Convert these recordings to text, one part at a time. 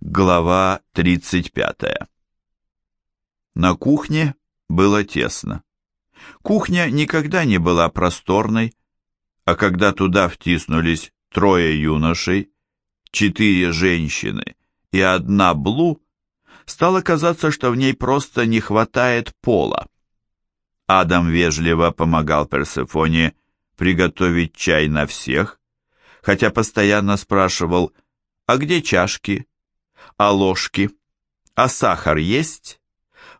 Глава 35. На кухне было тесно. Кухня никогда не была просторной, а когда туда втиснулись трое юношей, четыре женщины и одна Блу, стало казаться, что в ней просто не хватает пола. Адам вежливо помогал Персефоне приготовить чай на всех, хотя постоянно спрашивал, а где чашки, а ложки, а сахар есть?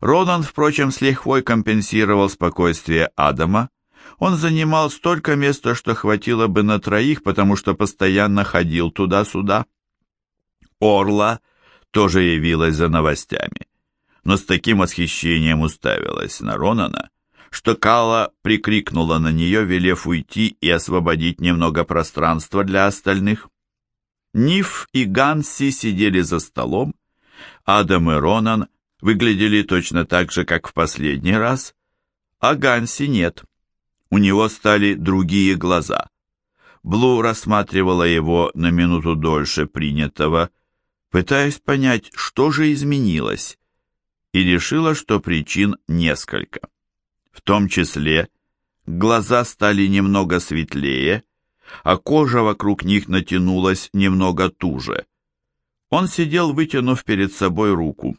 Ронан, впрочем, с лихвой компенсировал спокойствие Адама. Он занимал столько места, что хватило бы на троих, потому что постоянно ходил туда-сюда. Орла тоже явилась за новостями, но с таким восхищением уставилась на Ронана, что Кала прикрикнула на нее, велев уйти и освободить немного пространства для остальных. Ниф и Ганси сидели за столом, Адам и Ронан выглядели точно так же, как в последний раз, а Ганси нет. У него стали другие глаза. Блу рассматривала его на минуту дольше принятого, пытаясь понять, что же изменилось, и решила, что причин несколько. В том числе глаза стали немного светлее, а кожа вокруг них натянулась немного туже. Он сидел, вытянув перед собой руку.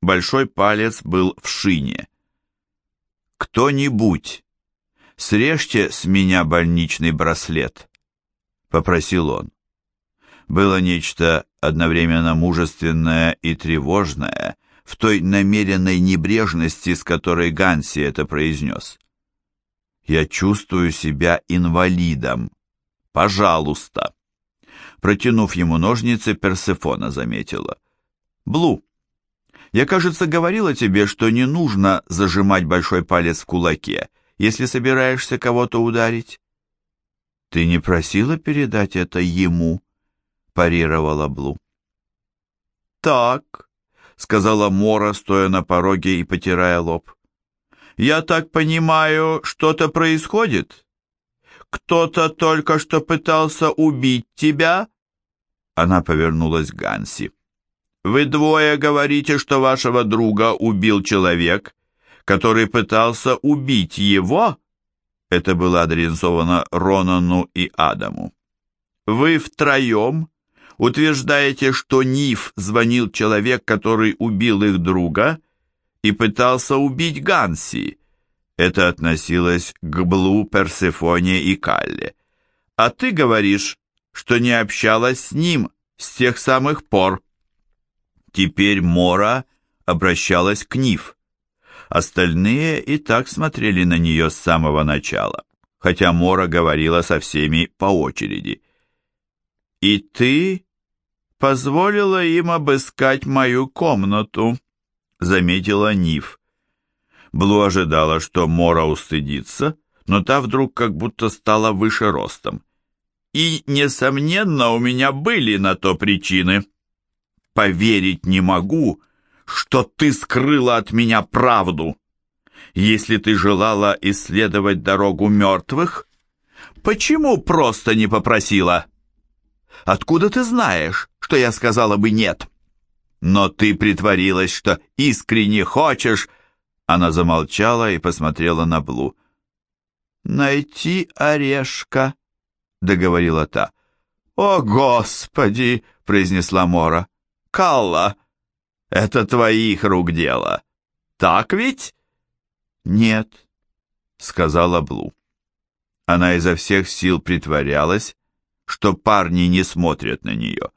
Большой палец был в шине. «Кто-нибудь, срежьте с меня больничный браслет», — попросил он было нечто одновременно мужественное и тревожное в той намеренной небрежности, с которой Ганси это произнес. «Я чувствую себя инвалидом. Пожалуйста!» Протянув ему ножницы, Персефона заметила. «Блу, я, кажется, говорила тебе, что не нужно зажимать большой палец в кулаке, если собираешься кого-то ударить». «Ты не просила передать это ему?» парировала Блу. «Так», — сказала Мора, стоя на пороге и потирая лоб. «Я так понимаю, что-то происходит? Кто-то только что пытался убить тебя?» Она повернулась к Ганси. «Вы двое говорите, что вашего друга убил человек, который пытался убить его?» Это было адресовано Ронану и Адаму. «Вы втроем утверждаете, что Ниф звонил человек, который убил их друга и пытался убить Ганси. Это относилось к Блу, Персефоне и Калле. А ты говоришь, что не общалась с ним с тех самых пор. Теперь Мора обращалась к Ниф. Остальные и так смотрели на нее с самого начала, хотя Мора говорила со всеми по очереди. «И ты позволила им обыскать мою комнату», — заметила Ниф. Блу ожидала, что Мора устыдится, но та вдруг как будто стала выше ростом. «И, несомненно, у меня были на то причины. Поверить не могу, что ты скрыла от меня правду. Если ты желала исследовать дорогу мертвых, почему просто не попросила?» Откуда ты знаешь, что я сказала бы нет? Но ты притворилась, что искренне хочешь. Она замолчала и посмотрела на Блу. Найти орешка, договорила та. О, господи, произнесла Мора. Калла, это твоих рук дело. Так ведь? Нет, сказала Блу. Она изо всех сил притворялась, что парни не смотрят на нее.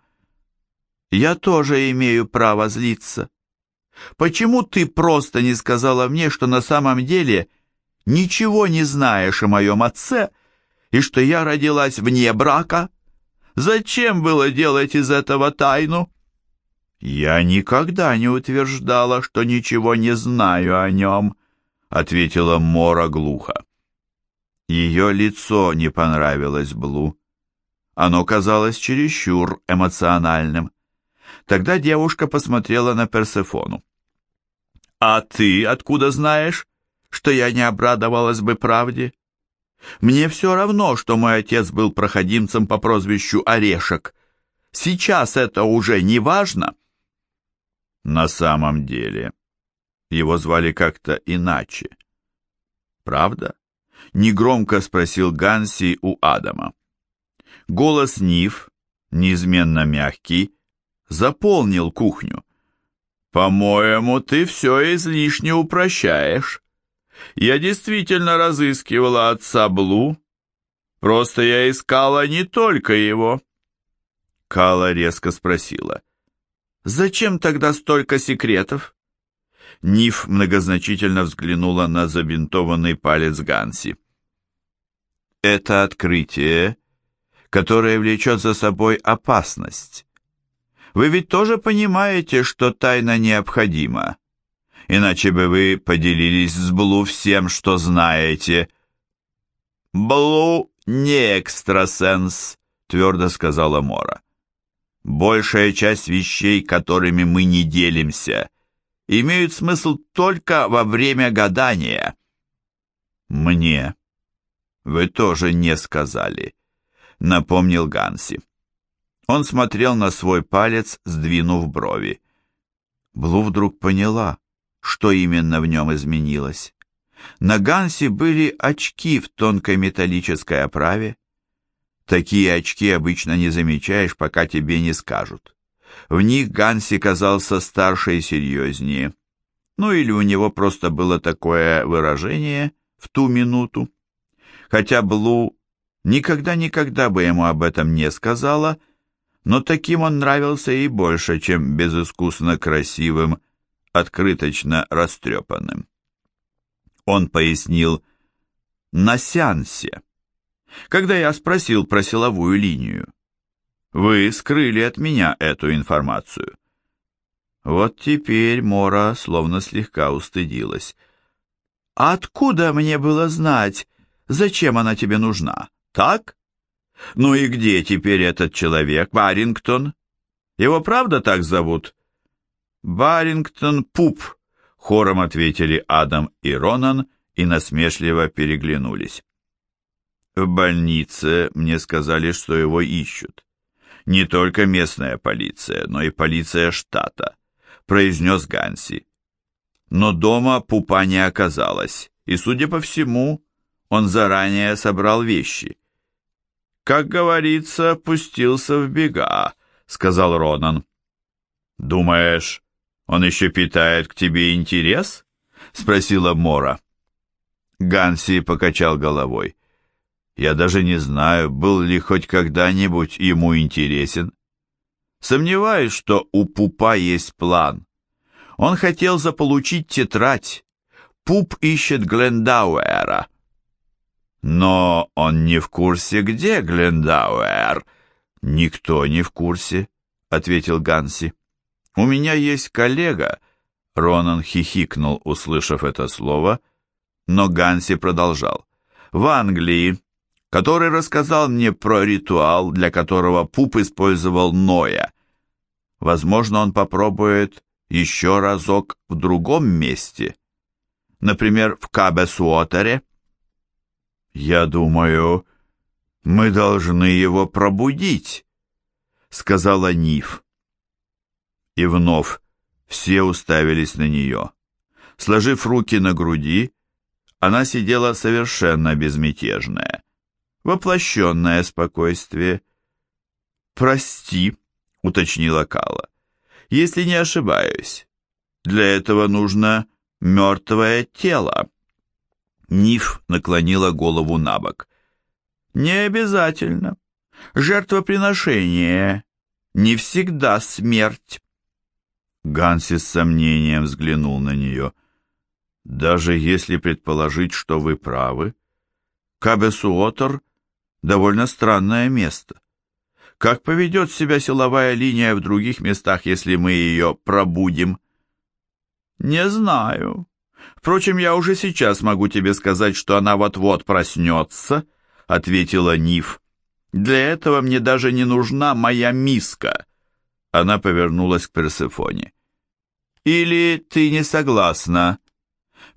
Я тоже имею право злиться. Почему ты просто не сказала мне, что на самом деле ничего не знаешь о моем отце и что я родилась вне брака? Зачем было делать из этого тайну? Я никогда не утверждала, что ничего не знаю о нем, ответила Мора глухо. Ее лицо не понравилось Блу. Оно казалось чересчур эмоциональным. Тогда девушка посмотрела на Персефону. «А ты откуда знаешь, что я не обрадовалась бы правде? Мне все равно, что мой отец был проходимцем по прозвищу Орешек. Сейчас это уже не важно. На самом деле, его звали как-то иначе. Правда? Негромко спросил Ганси у Адама. Голос Нив, неизменно мягкий, заполнил кухню. «По-моему, ты все излишне упрощаешь. Я действительно разыскивала отца Блу. Просто я искала не только его». Кала резко спросила. «Зачем тогда столько секретов?» Ниф многозначительно взглянула на забинтованный палец Ганси. «Это открытие, которое влечет за собой опасность. Вы ведь тоже понимаете, что тайна необходима, иначе бы вы поделились с Блу всем, что знаете». «Блу не экстрасенс», — твердо сказала Мора. «Большая часть вещей, которыми мы не делимся, имеют смысл только во время гадания». «Мне вы тоже не сказали», — напомнил Ганси. Он смотрел на свой палец, сдвинув брови. Блу вдруг поняла, что именно в нем изменилось. На Гансе были очки в тонкой металлической оправе. Такие очки обычно не замечаешь, пока тебе не скажут. В них Ганси казался старше и серьезнее. Ну или у него просто было такое выражение в ту минуту. Хотя Блу никогда-никогда бы ему об этом не сказала, но таким он нравился ей больше, чем безыскусно красивым, открыточно растрепанным. Он пояснил «на сеансе». Когда я спросил про силовую линию, вы скрыли от меня эту информацию. Вот теперь Мора словно слегка устыдилась. «А откуда мне было знать, зачем она тебе нужна, так? Ну и где теперь этот человек, Барингтон? Его правда так зовут?» «Барингтон Пуп», — хором ответили Адам и Ронан и насмешливо переглянулись. В больнице мне сказали, что его ищут. Не только местная полиция, но и полиция штата, произнес Ганси. Но дома пупа не оказалось, и, судя по всему, он заранее собрал вещи. «Как говорится, пустился в бега», — сказал Ронан. «Думаешь, он еще питает к тебе интерес?» — спросила Мора. Ганси покачал головой. Я даже не знаю, был ли хоть когда-нибудь ему интересен. Сомневаюсь, что у Пупа есть план. Он хотел заполучить тетрадь. Пуп ищет Глендауэра. Но он не в курсе, где Глендауэр. Никто не в курсе, ответил Ганси. У меня есть коллега. Ронан хихикнул, услышав это слово, но Ганси продолжал. В Англии который рассказал мне про ритуал, для которого Пуп использовал Ноя. Возможно, он попробует еще разок в другом месте, например, в Кабесуотере. «Я думаю, мы должны его пробудить», — сказала Ниф. И вновь все уставились на нее. Сложив руки на груди, она сидела совершенно безмятежная воплощенное спокойствие. «Прости», — уточнила Кала, — «если не ошибаюсь, для этого нужно мертвое тело». Ниф наклонила голову на бок. «Не обязательно. Жертвоприношение не всегда смерть». Ганси с сомнением взглянул на нее. «Даже если предположить, что вы правы, Кабесуотер довольно странное место. Как поведет себя силовая линия в других местах, если мы ее пробудим? Не знаю. Впрочем, я уже сейчас могу тебе сказать, что она вот-вот проснется, ответила Ниф. Для этого мне даже не нужна моя миска. Она повернулась к Персефоне. Или ты не согласна?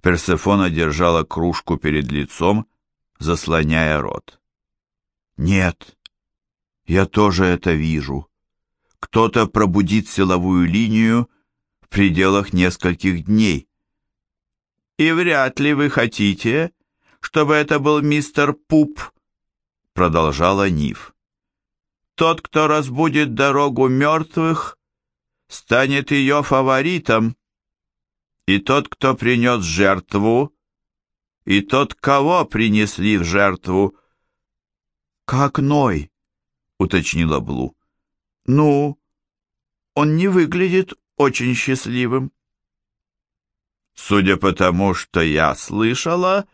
Персефона держала кружку перед лицом, заслоняя рот. Нет, я тоже это вижу. Кто-то пробудит силовую линию в пределах нескольких дней. «И вряд ли вы хотите, чтобы это был мистер Пуп», продолжала Нив. «Тот, кто разбудит дорогу мертвых, станет ее фаворитом, и тот, кто принес жертву, и тот, кого принесли в жертву». «Как Ной?» — уточнила Блу. «Ну, он не выглядит очень счастливым». «Судя по тому, что я слышала,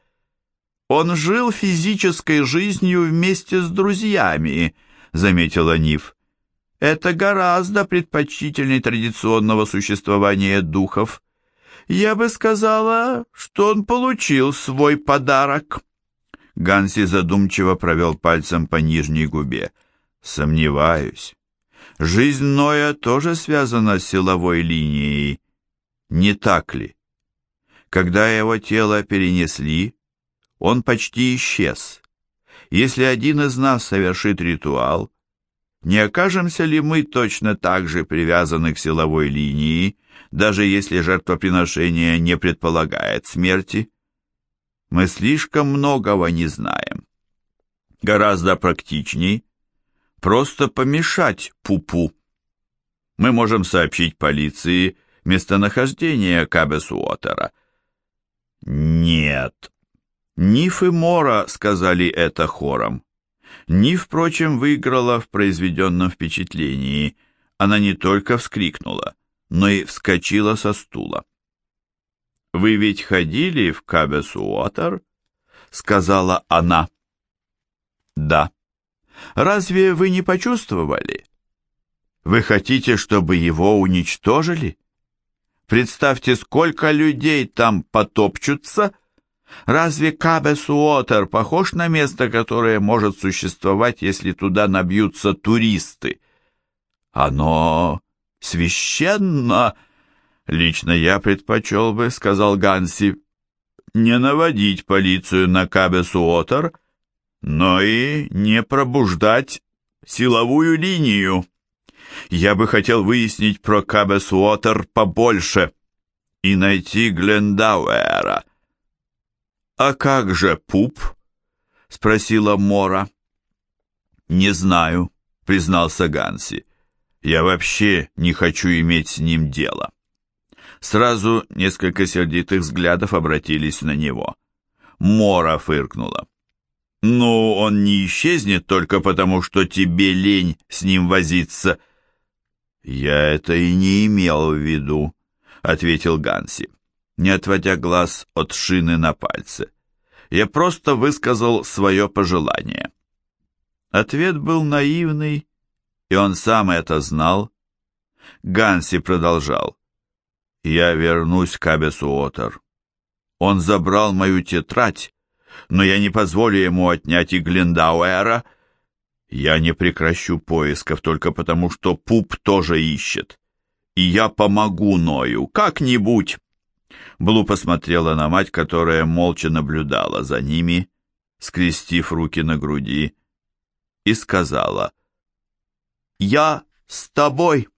он жил физической жизнью вместе с друзьями», — заметила Нив. «Это гораздо предпочтительнее традиционного существования духов. Я бы сказала, что он получил свой подарок». Ганси задумчиво провел пальцем по нижней губе. «Сомневаюсь. Жизнь Ноя тоже связана с силовой линией, не так ли? Когда его тело перенесли, он почти исчез. Если один из нас совершит ритуал, не окажемся ли мы точно так же привязаны к силовой линии, даже если жертвоприношение не предполагает смерти? Мы слишком многого не знаем. Гораздо практичней просто помешать Пупу. Мы можем сообщить полиции местонахождение Кабесуотера. Нет, Ниф и Мора сказали это хором. Ниф, впрочем, выиграла в произведенном впечатлении. Она не только вскрикнула, но и вскочила со стула. «Вы ведь ходили в Кабесуотер?» — сказала она. «Да». «Разве вы не почувствовали? Вы хотите, чтобы его уничтожили? Представьте, сколько людей там потопчутся!» Разве Кабесуотер похож на место, которое может существовать, если туда набьются туристы? Оно священно. Лично я предпочел бы, сказал Ганси, не наводить полицию на Кабесуотер, но и не пробуждать силовую линию. Я бы хотел выяснить про Кабесуотер побольше и найти Глендауэра. «А как же Пуп?» — спросила Мора. «Не знаю», — признался Ганси. «Я вообще не хочу иметь с ним дело». Сразу несколько сердитых взглядов обратились на него. Мора фыркнула. «Ну, он не исчезнет только потому, что тебе лень с ним возиться». «Я это и не имел в виду», — ответил Ганси не отводя глаз от шины на пальце. Я просто высказал свое пожелание. Ответ был наивный, и он сам это знал. Ганси продолжал. «Я вернусь к Абесуотер. Он забрал мою тетрадь, но я не позволю ему отнять и Глендауэра. Я не прекращу поисков только потому, что Пуп тоже ищет. И я помогу Ною, как-нибудь». Блу посмотрела на мать, которая молча наблюдала за ними, скрестив руки на груди, и сказала, «Я с тобой».